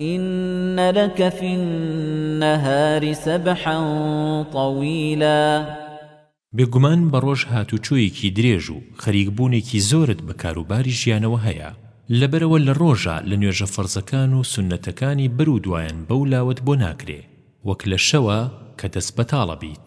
ان لک فی النهار سبحا طویلا بێگومان بە ڕۆژ هاتووچۆیەکی درێژ و خەریک بوونێکی زۆرت بە کاروباری ژیانەوە هەیە لەبەرئەوە لە ڕۆژا لە نوێژە فەرزەکان و سوننەتەکانی بەر و دوایان بەو لاوەت بۆ ناکرێ وەک لە شەوا کە دەست بەتاڵە بیت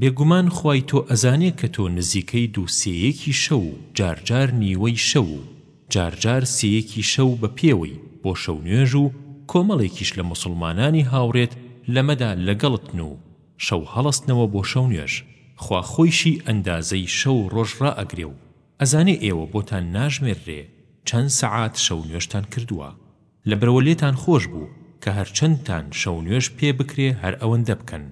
بێگومان خوای تۆ ئەزانێ کە تۆ نزیکەی دوو سێیەکی شەو و جارجار نیوەی شەو و جارجار سێیەکی شەو بە پێوەی بۆ شەونوێژ و کۆمەڵێکیش لە موسڵمانانی هاوڕێت لەمەدا لەگەڵتن و شەو هەڵەستنەوە بۆ شەونوێژ خوا خۆیشی ئەندازەی شەو و ڕۆژ ڕائەگرێ و ئەزانێ ئێوە بۆتان ناژمێررێ چەند سەعات شەونوێژتان کردووە لەبەرئەوە لێتان خۆش بوو کە هەرچەندتان شەونوێژ پێ بکرێ هەر ئەوەندە بکەن.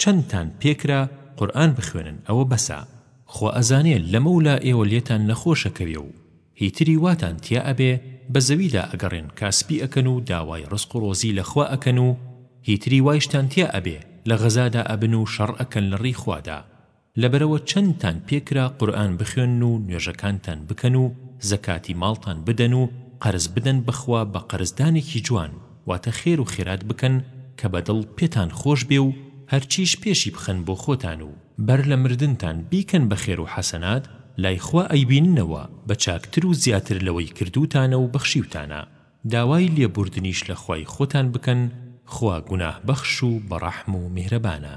چەندتان پێکرا قورئان بخوێنن ئەوە بەسە خوا ئەزانێ لەمەولا ئێوە لێتان نەخۆش ئەکەوێ و هیتری واتان تیا ئەبێ بە زەویدا ئەگەڕێن کاسپی ئەکەن و داوای ڕزق و ڕۆزی لە خوا ئەکەن و هیتری وایشتان تیا ئەبێ لە غەزادا ئەبن و شەڕ ئەکەن لە ڕێی خوادا لەبەرئەوە چەندتان پێکرا قورئان بخوێنن و نوێژەکانتان بکەن و زەکاتی ماڵتان بدەن و قەرز بدەن بەخوا بە قەرزدانێکی جوان واتە خێر و خێرات بکەن کە بە دڵ پێتان خۆش بێ و هەرچیش پێشی بخەن بۆ خۆتان و بەر لە مردنتان بیکەن بە خێر و حەسەنات لای خوا ئەیبیننەوە بە چاکتر و زیاتر لەوەی کردووتانە و بەخشیوتانە داوای لێبوردنیش لە خوای خۆتان بکەن خوا گوناهبەخش و بەڕەحم و میهرەبانە.